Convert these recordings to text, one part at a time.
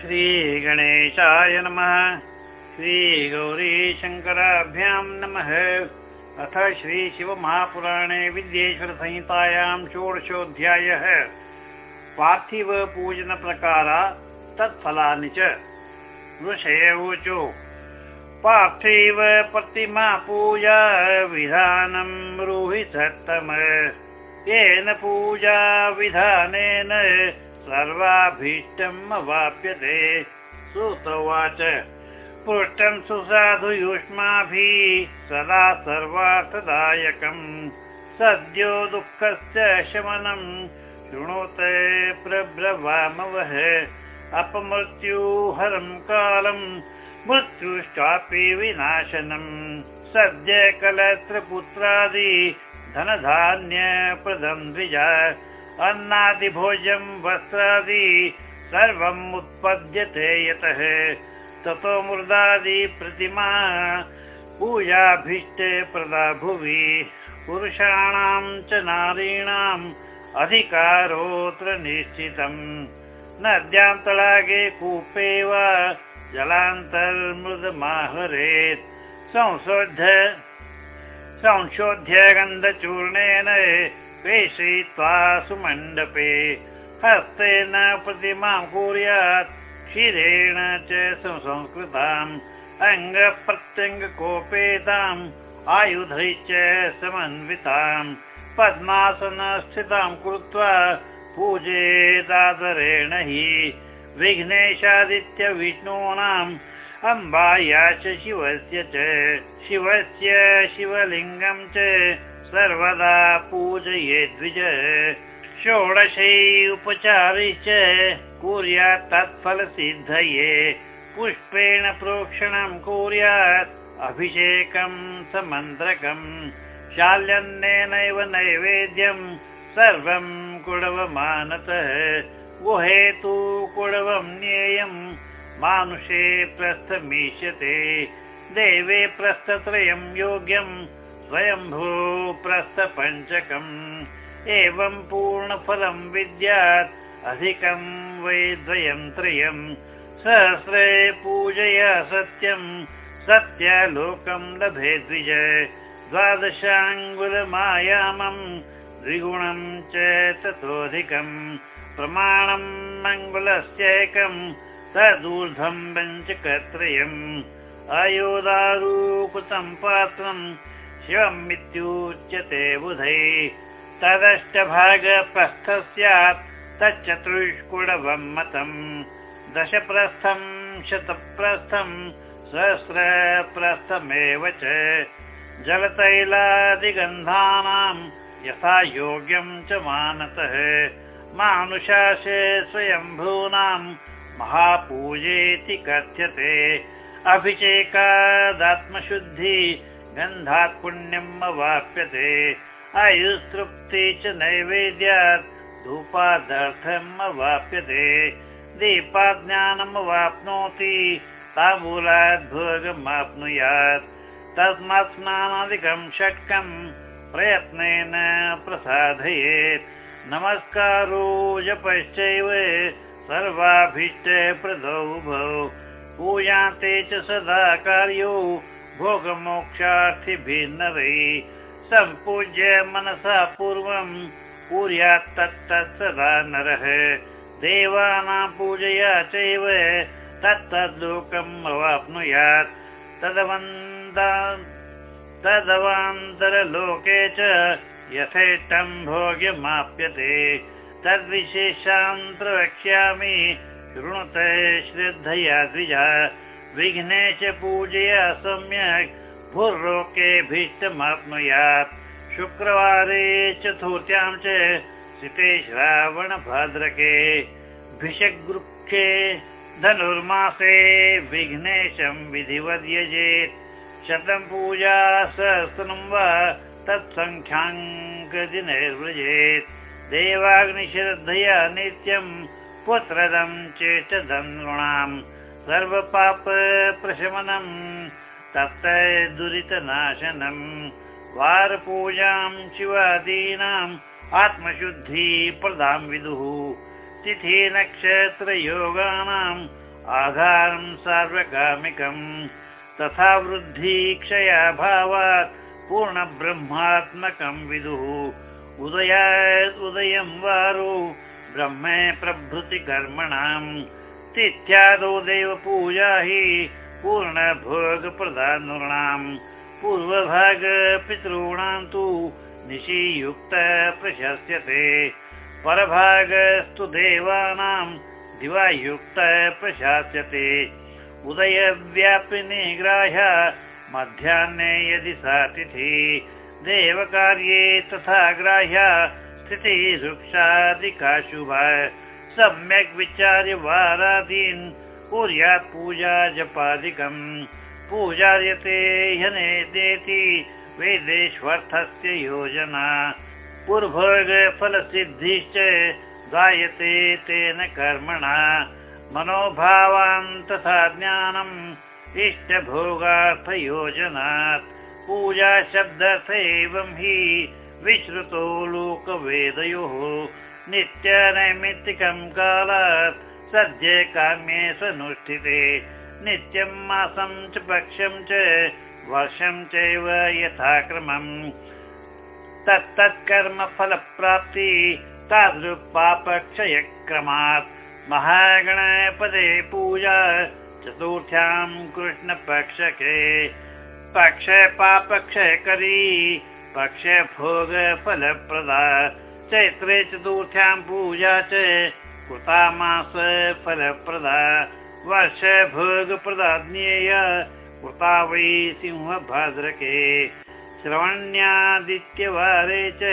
श्रीगणेशाय नमः। श्रीगौरीशङ्कराभ्यां नमः। अथ श्री श्रीशिवमहापुराणे विद्येश्वरसंहितायां षोडशोऽध्यायः। पार्थिवपूजनप्रकारा तत्फलानि च। ऋषय ऊचु पार्थिव प्रतिमा पूजा विधानं ब्रूहि सत्तम येन पूजा विधानेन सर्वाभीष्टम् अवाप्यते। सुतवाच पृष्टं सुसाधु युष्माभिः सदा सर्वार्थदायकम्। सद्यो दुःखस्य शमनं शृणोत प्रब्रवामवः। अपमृत्युहरं कालं मृत्युश्चापि विनाशनम्। सद्य कलत्रपुत्रादि धनधान्यप्रदं द्विजा अन्नादिभोजं वस्त्रादि सर्वम् उत्पद्यते यतः। ततो मृदादि प्रतिमा पूजाभीष्टे प्रदा भुवि। पुरुषाणां च नारीणाम् अधिकारोऽत्र निश्चितम्। नद्यां तडागे कूपे वा जलान्तर्मृदमाहरेत्। संशोध्य संशोध्य गन्धचूर्णेन प्रेषयित्वा सुमण्डपे हस्तेन प्रतिमां कुर्यात् क्षीरेण च सुसंस्कृताम् अङ्गप्रत्यङ्गकोपेताम् आयुधै च समन्विताम् पद्मासनस्थितां कृत्वा पूजेदादरेण हि विघ्नेशादित्य विष्णूनाम् अम्बाया च शिवस्य च शिवस्य शिवलिङ्गं च सर्वदा पूजये द्विज। षोडशै उपचारै च कुर्यात् तत्फलसिद्धये। पुष्पेण प्रोक्षणं कुर्यात् अभिषेकं समन्त्रकम् शाल्यन्नेनैव नैवेद्यं सर्वं कुडवमानतः गुहेतु कुडवं ज्ञेयं मानुषे प्रस्थमिष्यते। देवे प्रस्थत्रयं योग्यं स्वयम्भू प्रस्थपञ्चकम्। एवं पूर्णफलं विद्यात् अधिकं वै द्वयं त्रयं सहस्रे पूजया सत्यं सत्यलोकं लभे द्विज द्वादशाङ्गुलमायामं द्विगुणं च ततोऽधिकम्। प्रमाणं मङ्गलस्यैकं तदूर्ध्वं पञ्चकत्रयम्। अयोदारूकृतं पात्रं शिवमित्युच्यते बुधै। तदष्टभागप्रस्थ स्यात् तच्चतुष्कुडवं मतम्। दशप्रस्थं शतप्रस्थं सहस्रप्रस्थमेव च। जलतैलादिगन्धानां यथा योग्यं च मानतः। मानुषासे स्वयम्भूनां महापूजेति कथ्यते। अभिषेकादात्मशुद्धि गन्धात् पुण्यम् अवाप्यते। आयुस्तृप्ति च नैवेद्यात् धूपादर्थम् अवाप्यते। दीपात् ज्ञानमवाप्नोति ताम्बूलात् भोगमाप्नुयात् तस्मात् स्नानादिकं षट्कं प्रयत्नेन प्रसादयेत् नमस्कारो जपश्चैव सर्वाभीष्टप्रदौ भौ पूजान्ते च सदा कार्यो भोगमोक्षार्थिभिर्नरै सम्पूज्य मनसा पूर्वं कुर्यात् तत्तत् सदा नरः। देवानां पूजया चैव तत्तद्लोकम् अवाप्नुयात्। तदवान्तरलोके च यथेष्टं भोग्यमाप्यते। तद्विशेषान् प्रवक्ष्यामि शृणुत श्रद्धया द्विजा विघ्नेश पूजया सम्यक् भूर्लोकेभीष्टमाप्नुयात् शुक्रवारे चतुर्थ्यां च सिते श्रावणभाद्रके भिषग्वृक्षे धनुर्मासे विघ्नेशं विधिवद्यजेत्। शतं पूजा सहस्रं वा तत्सङ्ख्याङ्कदिनैर्व्रजेत् देवाग्निश्रद्धया नित्यं पुत्रदं चेष्टदं नृणाम् सर्वपापप्रशमनम् तप्त दुरितनाशनम्। वारपूजां शिवादीनाम् आत्मशुद्धि प्रदां विदुः। तिथि नक्षत्रयोगानाम् आधारं सार्वकामिकम्। तथा वृद्धिक्षया भावात् पूर्णब्रह्मात्मकं विदुः। उदयात् उदयं वारो ब्रह्मे प्रभृति कर्मणाम् तिथ्यादौ देवपूजा हि पूर्णभोगप्रधानॄणाम् पूर्वभाग पितॄणां तु निशियुक्त प्रशस्यते। परभागस्तु देवानां दिवायुक्त प्रशास्यते। उदयव्यापिनी ग्राह्य मध्याह्ने यदि सा तिथि देवकार्ये तथा ग्राह्य स्थितिः शुभा सम्यक् विचार्य वारादीन् कुर्यात् पूजा जपादिकम् पूजार्यते ह्यनेतेति वेदेष्वर्थस्य योजना। पूर्वफलसिद्धिश्च गायते तेन कर्मणा। मनोभावान् तथा ज्ञानम् इष्टभोगार्थयोजनात्। पूजा शब्दर्थ एवं हि विश्रुतो लोकवेदयोः नित्यनैमित्तिकं कालात् सद्य काम्ये सनुष्ठिते। नित्यं मासं च पक्षं च वर्षं चैव यथाक्रमम् तत्तत्कर्मफलप्राप्ति तादृक्पापक्षयक्रमात् महागणपदे पूजा चतुर्थ्यां कृष्णपक्षके। पक्ष पापक्षयकरी पक्ष भोग फलप्रदा चैत्रे चतुर्थ्यां पूजा च कृता मास फलप्रदा वर्ष भोगप्रदा ज्ञेय कृता वै सिंहभाद्रके। श्रवण्यादित्यवारे च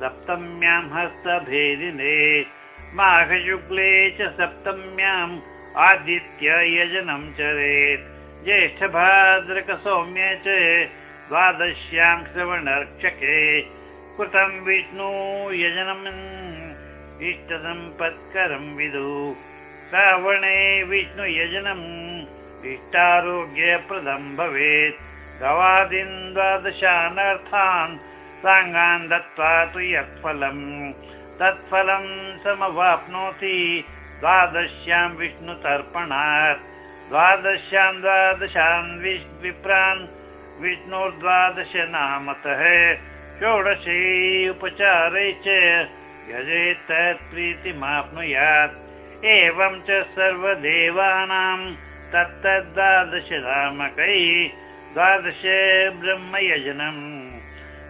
सप्तम्यां हस्तभेदिने माघशुक्ले च सप्तम्याम् आदित्य यजनं चरेत्। ज्येष्ठभाद्रकसौम्ये च द्वादश्यां श्रवणर्क्षके कृतं विष्णु यजनम् इष्टसम्पत्करं विदु। श्रावणे विष्णुयजनम् इष्टारोग्यप्रदं भवेत्। गवादीन् द्वादशानर्थान् साङ्गान् दत्त्वा तु यत्फलम्। तत्फलं समवाप्नोति द्वादश्यां विष्णुतर्पणात्। द्वादश्यां द्वादशान् विप्रान् विष्णोर्द्वादश नामतः षोडशे उपचारे च यजेत् तत्प्रीतिमाप्नुयात् एवं च सर्वदेवानां तत्तद्वादश नामकै द्वादश ब्रह्मयजनम्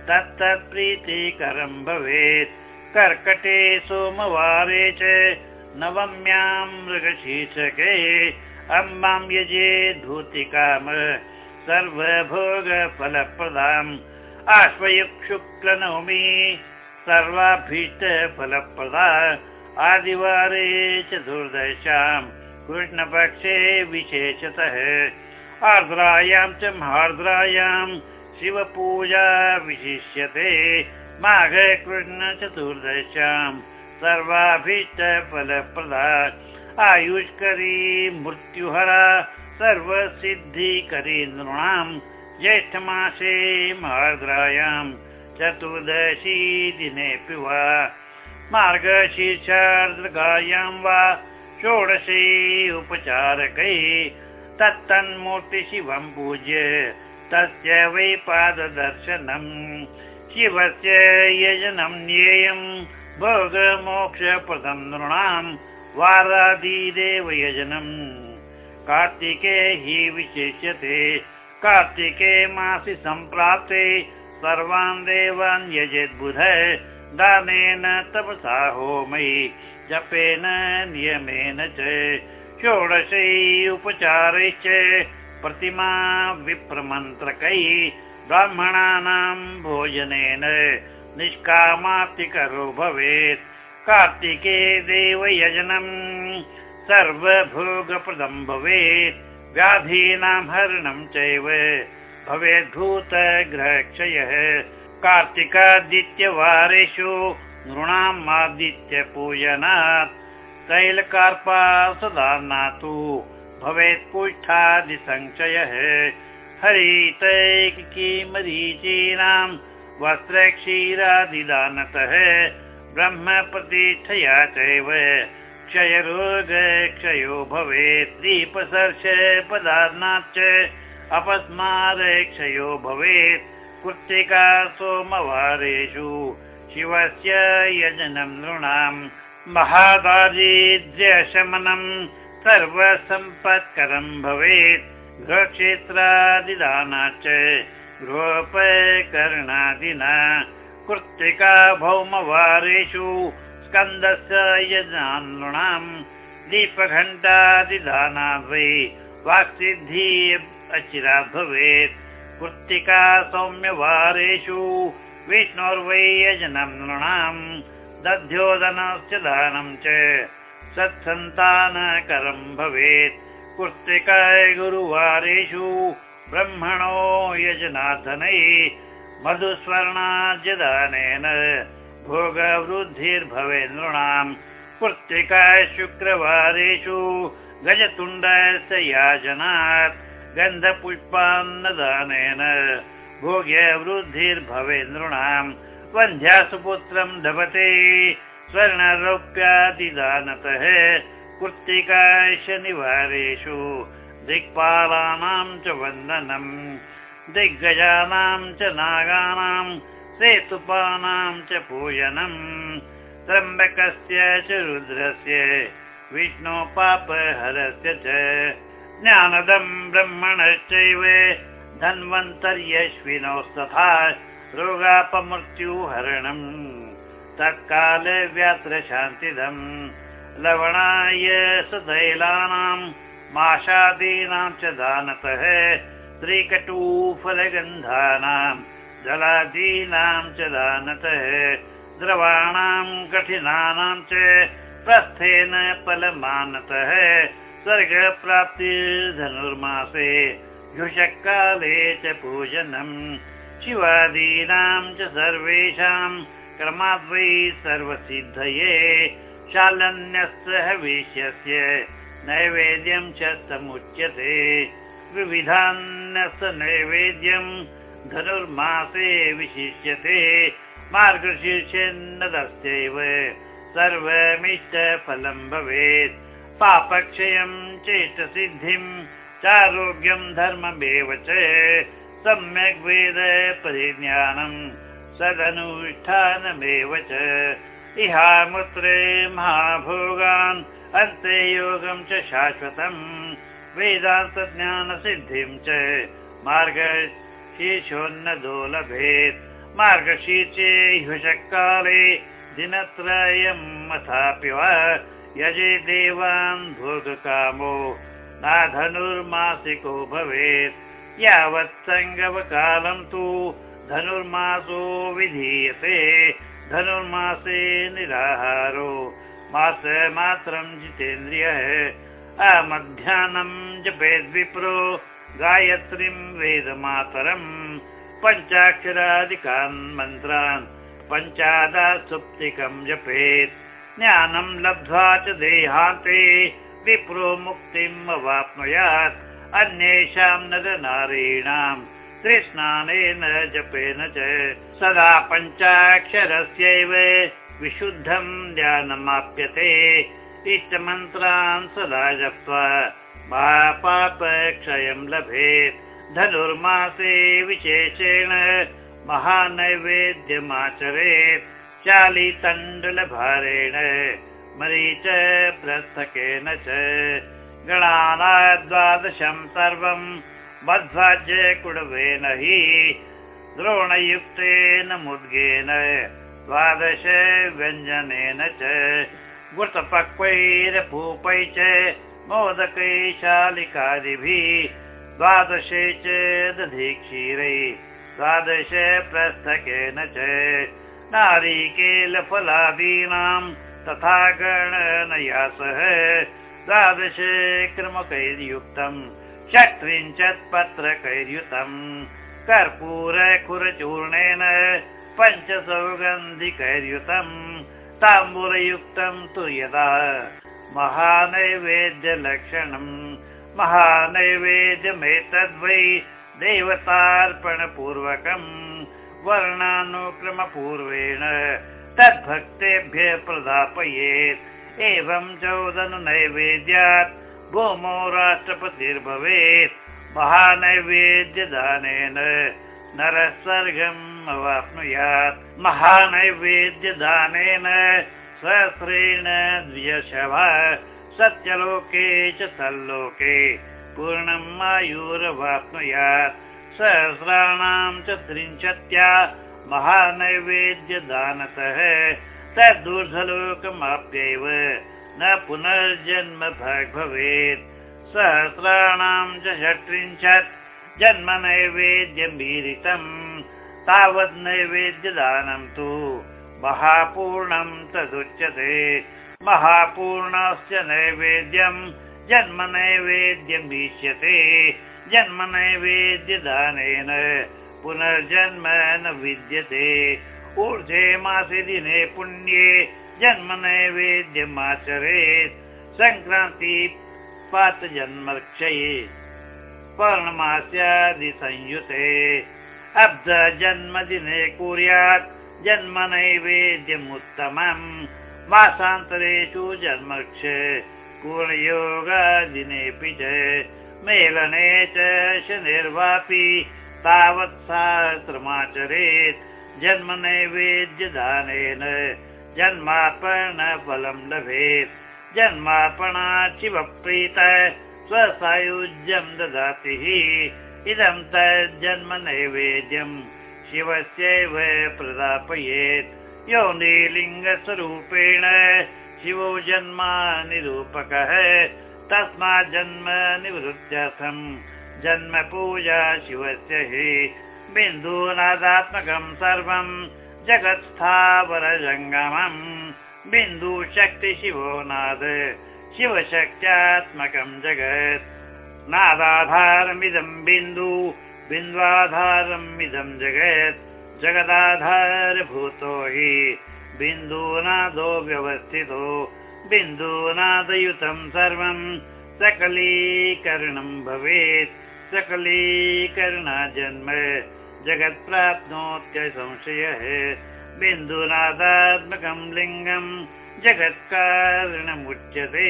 तत्तत्प्रीतिकरं भवेत्। कर्कटे सोमवारे च नवम्यां मृगशीर्षके अम्बां यजे धूतिकाम। सर्वभोगफलप्रदाम् आश्वयुक् शुक्लनवमी सर्वाभीष्टफलप्रदा आदिवारे चतुर्दशां कृष्णपक्षे विशेषतः। आर्द्रायां च महार्द्रायां शिवपूजा विशिष्यते माघकृष्णचतुर्दशां सर्वाभीष्टफलप्रदा। आयुष्करी मृत्युहरा सर्वसिद्धिकरी नृणाम् ज्येष्ठमासे मार्द्रायां चतुर्दशी दिनेऽपि वा मार्गशीर्षार्द्रगायां वा षोडशे उपचारकैः तत्तन्मूर्तिशिवं पूज्य तस्य वै पाददर्शनम् शिवस्य यजनं ज्ञेयं भोगमोक्षप्रदं नृणां वारादिदेव यजनम् कार्तिके हि विशिष्यते कार्तिके मासि सम्प्राप्ते सर्वान् देवान् यजेद्बुध दानेन तपसा होमयि जपेन नियमेन च षोडशै उपचारैश्च प्रतिमा विप्रमन्त्रकैः ब्राह्मणानां भोजनेन निष्कामातिकरो भवेत्। कार्तिके देवयजनम् सर्वभोगप्रदं भवेत् व्याधीनां हरणं चैव। भवेद्भूतग्रहक्षयः कार्तिकादित्यवारेषु नृणाम् आदित्यपूजनात् तैलकार्पा सदा नातु भवेत् पुष्ठादिसञ्चयः हरितैकीमरीचीनां वस्त्रक्षीरादिदानतः ब्रह्मप्रतिष्ठया चैव क्षयरोगक्षयो भवेत् दीपसर्ष पदार्नाच्च अपस्मार क्षयो भवेत् कृत्तिका सोमवारेषु शिवस्य यजनं नृणाम् महादारिद्र्यशमनं सर्वसम्पत्करं भवेत् गृहक्षेत्रादिदानाच्च गृहोपकरणादिना कृत्तिका भौमवारेषु स्कन्दस्य यजनाम् दीपघण्टादिदाना वै वाक्सिद्धि अचिरात् भवेत्। कृत्तिका सौम्यवारेषु विष्णोर्वै यजनं नृणाम् दध्योदनस्य दानं च सत्सन्तानकरं भवेत्। कृत्तिकाय गुरुवारेषु ब्रह्मणो यजनाधनै मधुस्वर्णाद्यदानेन भोगवृद्धिर्भवेन्द्राणाम् कृत्तिकाय शुक्रवारेषु गजतुण्डस्य याजनात् गन्धपुष्पान्नदानेन भोग्यवृद्धिर्भवेन्द्राणाम् वन्ध्यासुपुत्रम् धपते स्वर्णरौप्यादिदानतः कृत्तिका शनिवारेषु च वन्दनम् दिग्गजानां च नागानां सेतुपानां च पूजनम्। त्र्यम्बकस्य च रुद्रस्य विष्णोपापहरस्य च। ज्ञानदम् ब्रह्मणश्चैव धन्वन्तर्यश्विनोस्तथा रोगापमृत्युहरणम्। तत्काले व्यात्र शान्तिदम् लवणाय सतैलानां माशादीनां च दानतः त्रिकटुफलगन्धानां जलादीनां च दानतः द्रवाणां कठिनानां च प्रस्थेन फलमानतः स्वर्गप्राप्तिर्धनुर्मासे युषकाले च पूजनम्। शिवादीनां च सर्वेषां क्रमाद्वै सर्वसिद्धये। शालन्यस्य हविष्यस्य नैवेद्यं च समुच्यते। विविधान्यस्य नैवेद्यं धनुर्मासे विशिष्यते। मार्गशीर्षेन्नदस्यैव। सर्वमिष्टफलं भवेत्। पापक्षयं चेष्टसिद्धिं चारोग्यं धर्ममेव च। सम्यग् वेद परिज्ञानम् सदनुष्ठानमेव च। इहामुत्रे महाभोगान् अन्ते योगं च शाश्वतम्। वेदान्तज्ञानसिद्धिं च मार्गशीर्षोन्नदो लभेत् मार्गशीर्षे ह्युषकाले दिनत्रयम् अथापि वा यजे देवान् भोगकामो। नाधनुर्मासिको भवेत्। यावत् सङ्गवकालं तु धनुर्मासो विधीयते। धनुर्मासे निराहारो। मास मात्रं जितेन्द्रियः। अमध्याह्नं जपेद्विप्रो गायत्रीं वेदमातरम् पञ्चाक्षराधिकान् मन्त्रान् पञ्चादासुप्तिकं जपेत्। ज्ञानं लब्ध्वा च देहान्ते विप्रो मुक्तिम् अवाप्नुयात्। अन्येषां नरनारीणाम् कृष्णानेन जपेन च। सदा पञ्चाक्षरस्यैव विशुद्धम् ध्यानमाप्यते इष्टमन्त्रान् सदा जप्त्वा महापापक्षयं लभेत्। धनुर्मासे विशेषेण महानैवेद्यमाचरेत्। चालितण्डुलभारेण मरीच प्रस्थकेन च। गणानाद्वादशं सर्वम् मध्वाज्य कुडवेन हि द्रोणयुक्तेन मुद्गेन। द्वादश व्यञ्जनेन च। गुतपक्वैरपूपै च मोदकै शालिकादिभिः द्वादशे च दधि क्षीरै द्वादश प्रस्थकेन च नारीकेलफलादीनां तथा गणनया सह द्वादश क्रमकैर्युक्तम् चत्रिंशत् पत्रकैर्युतम् कर्पूरकुरचूर्णेन पञ्चसौगन्धिकैर्युतम् तु यदा महानैवेद्यलक्षणम्। महानैवेद्यमेतद्वै देवतार्पणपूर्वकम्। वर्णानुक्रमपूर्वेण तद्भक्तेभ्य प्रदापयेत्। एवं चोदन नैवेद्यात् भूमौ राष्ट्रपतिर्भवेत्। महानैवेद्यदानेन नरः स्वर्गम् अवाप्नुयात्। महानैवेद्यदानेन सहस्रेण द्विशव सत्यलोके च तल्लोके पूर्णम् आयुरवाप्नुयात् सहस्राणां च त्रिंशत्या महानैवेद्यदानतः। तद्दूर्धलोकमाप्यैव न पुनर्जन्म भवेत्। सहस्राणां च षट्त्रिंशत् जन्म नैवेद्यमीरितम् तावत् नैवेद्यदानं तु महापूर्णं तदुच्यते महापूर्णस्य नैवेद्यं जन्म नैवेद्यमीष्यते जन्म नैवेद्यदानेन पुनर्जन्म न विद्यते। ऊर्जे मासे दिने पुण्ये जन्म नैवेद्यमाचरेत् सङ्क्रान्ति पात जन्मक्षये पौर्णमास्यादिसंयुते। अब्ध जन्मदिने कुर्यात् जन्म नैवेद्यमुत्तमम् मासान्तरेषु जन्मक्ष पूर्णयोगादिनेऽपि च मेलने च शनिर्वापि तावत् सहस्रमाचरेत् जन्म नैवेद्यदानेन जन्मार्पणफलं लभेत्। जन्मार्पणात् शिवप्रीत स्वसायुज्यं ददाति इदं तज्जन्म नैवेद्यं शिवस्यैव प्रदापयेत्। यो नीलिङ्गस्वरूपेण शिवो जन्मा निरूपकः। तस्मात् जन्म निवृत्त्यर्थम्। जन्म पूजा शिवस्य हि। बिन्दूनादात्मकम् सर्वम् जगत् स्थावरजङ्गमम् बिन्दुशक्ति शिवो नाद शिवशक्त्यात्मकम् जगत्। नादाधारमिदम् बिन्दु बिन्द्वाधारम् इदम् जगत् जगदाधारभूतो हि बिन्दूनादो व्यवस्थितो बिन्दूनादयुतं सर्वं सकलीकरणं भवेत् सकलीकरणा जन्म जगत् प्राप्नोत्य संशयः बिन्दुनादात्मकं लिङ्गं जगत्कारणमुच्यते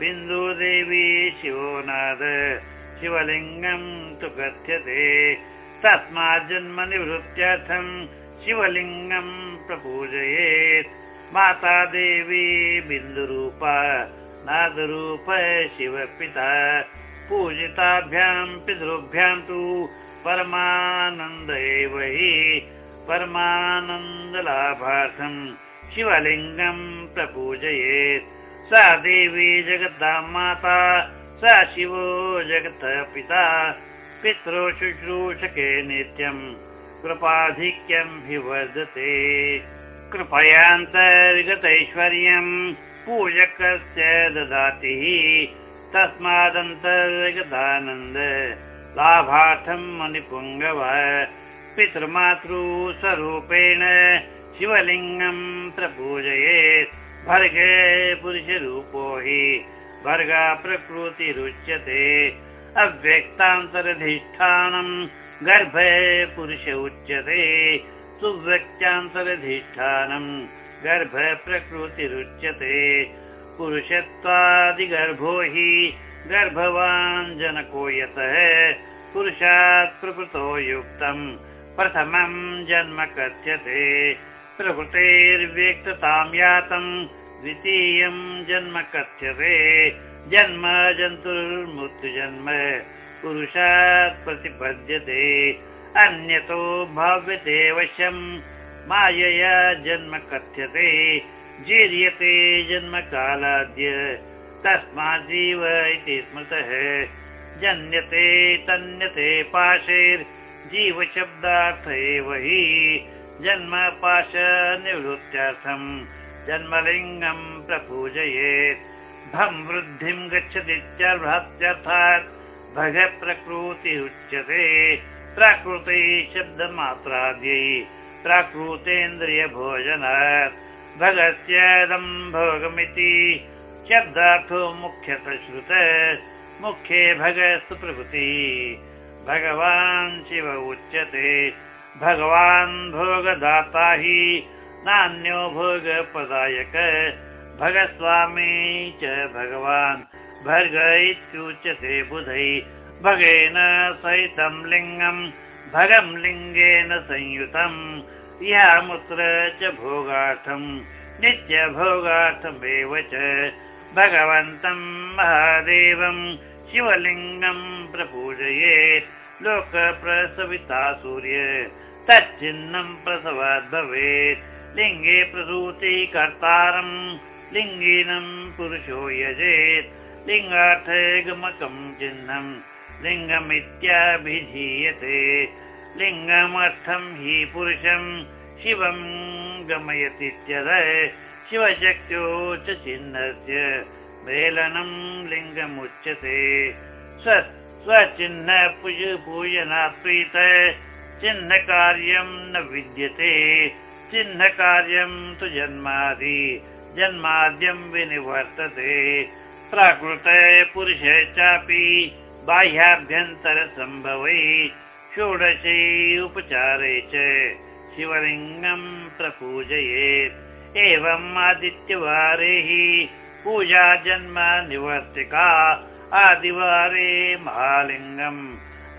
बिन्दुदेवी शिवोनाद शिवलिङ्गं तु कथ्यते। तस्मात् जन्म निवृत्त्यर्थं शिवलिङ्गं प्रपूजयेत्। माता देवी बिन्दुरूपा नादरूप शिवपिता। पूजिताभ्यां पितृभ्यां तु परमानन्द एव हि। परमानन्दलाभार्थं शिवलिङ्गं प्रपूजयेत्। सा देवी जगतां माता सा शिवो जगतः पिता पितृ शुश्रूषके नित्यं कृपाधिक्यं हि वर्धते। कृपयान्तर्गतैश्वर्यम् पूजकस्य ददाति तस्मादन्तर्गतानन्द लाभार्थं मणिपुङ्गव पितृमातृस्वरूपेण शिवलिङ्गं प्रपूजयेत् भर्गे पुरुषरूपो हि भर्गा प्रकृतिरुच्यते अव्यक्तान्तरधिष्ठानं गर्भे पुरुष उच्यते। सुव्यक्त्यान्तरधिष्ठानं गर्भ प्रकृतिरुच्यते। पुरुषत्वादिगर्भो हि गर्भवान् जनको यतः। पुरुषात् प्रकृतो युक्तं। प्रथमं जन्म कथ्यते। प्रकृतेर्व्यक्ततां यातं द्वितीयं जन्म कथ्यते। जन्म जन्तुर्मृत्युजन्म पुरुषात् प्रतिपद्यते। अन्यतो भाव्यते वशम् मायया जन्म कथ्यते। जीर्यते जन्म कालाद्य तस्माजीव इति स्मृतः। जन्यते तन्यते पाशैर्जीवशब्दार्थ एव हि। जन्म पाश निवृत्त्यर्थम् जन्मलिङ्गम् प्रपूजयेत्। भं वृद्धिं गच्छतीत्यर्थात् भगप्रकृति उच्यते। प्राकृते शब्दमात्राद्यै प्राकृतेन्द्रियभोजनात्। भगस्यदं भोगमिति शब्दार्थो मुख्यतः श्रुत मुख्ये भगस्तु प्रकृति भगवान् शिव उच्यते। भगवान् भोगदाता हि नान्यो भोगपदायक भगस्वामी च भगवान् भर्ग इत्युच्यते बुधै। भगेन सहितं लिङ्गम् भगं लिङ्गेन संयुतम् यामुत्र च भोगार्थम् नित्यभोगार्थमेव च। भगवन्तं महादेवम् शिवलिङ्गम् प्रपूजये। लोकप्रसविता सूर्य तच्चिन्नम् प्रसवाद् भवेत् लिङ्गे प्रसूति कर्तारम् लिङ्गिनम् पुरुषो यजेत्। लिङ्गार्थगमकम् चिह्नम् लिङ्गमित्याभिधीयते। लिङ्गमर्थं हि पुरुषं शिवं गमयति च चिह्नस्य मेलनं लिङ्गमुच्यते। स्वचिह्न पुज पूजनात्प्रीत चिह्नकार्यं न विद्यते चिह्नकार्यं तु जन्मादि जन्माद्यं विनिवर्तते। प्राकृत पुरुष चापि बाह्याभ्यन्तरसम्भवै षोडशे उपचारे च शिवलिङ्गम् प्रपूजयेत् एवम् आदित्यवारे हि पूजा जन्म निवर्तिका आदिवारे महालिङ्गम्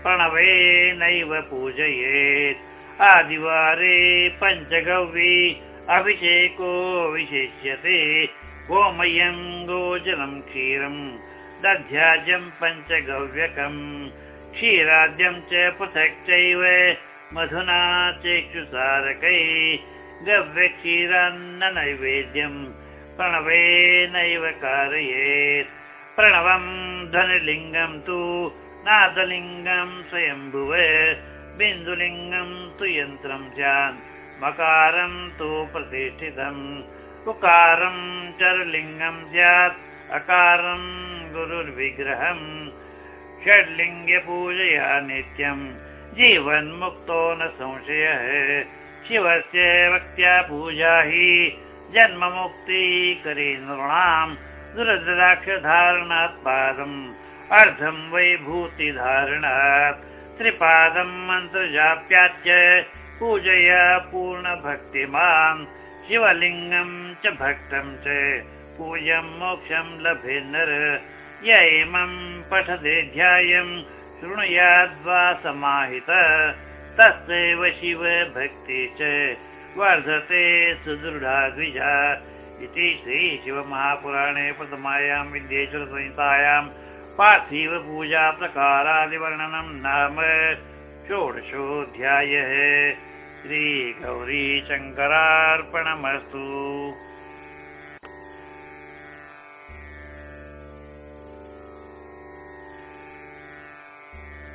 प्रणवेनैव पूजयेत् आदिवारे पञ्चगव्ये अभिषेको विशिष्यते। गोमयम् गोजलम् क्षीरम् दध्याजम् पञ्चगव्यकम् क्षीराद्यं च पृथक् चैव मधुना चेक्षुसारकै गव्यक्षीरान्न नैवेद्यम् प्रणवेनैव कारयेत्। प्रणवम् धनलिङ्गम् तु नादलिङ्गम् स्वयम्भुव बिन्दुलिङ्गम् तु यन्त्रम् स्यात् मकारम् तु प्रतिष्ठितम् उकारम् चरलिङ्गम् स्यात् अकारम् गुरुर्विग्रहम् षड्लिङ्गपूजया नित्यम् जीवन्मुक्तो न संशयः शिवस्य भक्त्या पूजा हि जन्ममुक्तिकरी नृणाम् दुरद्राक्षधारणात् पादम् अर्धं वै भूतिधारणात् त्रिपादम् मन्त्रजाप्याच्य पूजया पूर्णभक्तिमान् शिवलिङ्गम् च भक्तम् च पूजम् मोक्षम् य इमम् पठते ध्यायम् शृणुयाद्वा समाहित। तस्यैव शिव भक्ति च वर्धते सुदृढा द्विजा इति श्रीशिवमहापुराणे प्रथमायां विद्येश्वरसंहितायां पार्थिवपूजा प्रकारादिवर्णनं नाम षोडशोऽध्यायः। श्रीगौरीशङ्करार्पणमस्तु